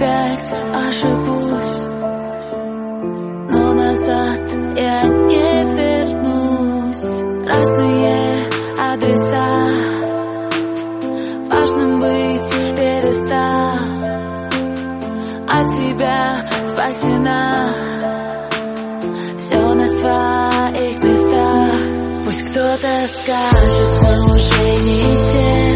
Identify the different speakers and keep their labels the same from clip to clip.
Speaker 1: опять ошибусь. Но назад я не вернусь. Разные адреса. Важным быть перестал От тебя спасена. Все на своих местах. Пусть кто-то скажет, мы уже не те.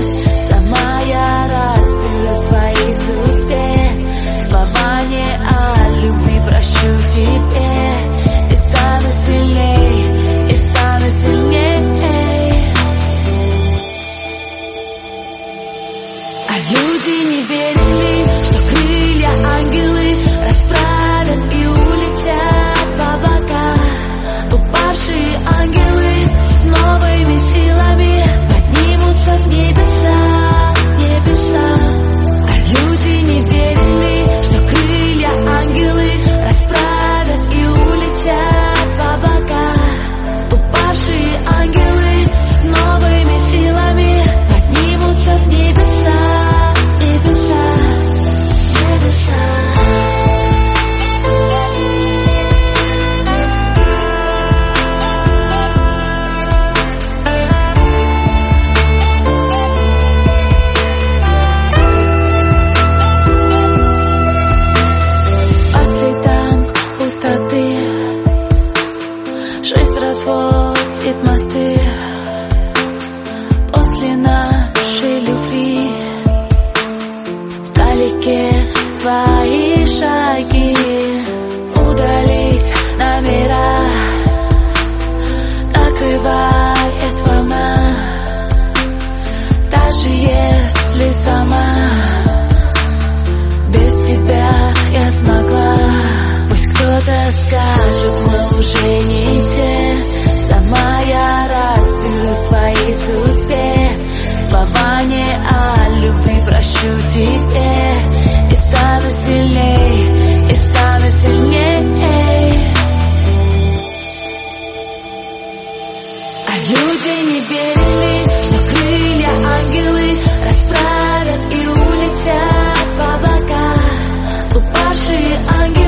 Speaker 1: А люди не верили, что разводит мосты После нашей любви. Вдалеке твои шаги. Удалить номера. Накрывает волна. Даже если сама без тебя я смогла. Пусть кто-то скажет, мы уже не те не верили, что крылья ангелы расправят и улетят в облака. Упавшие ангелы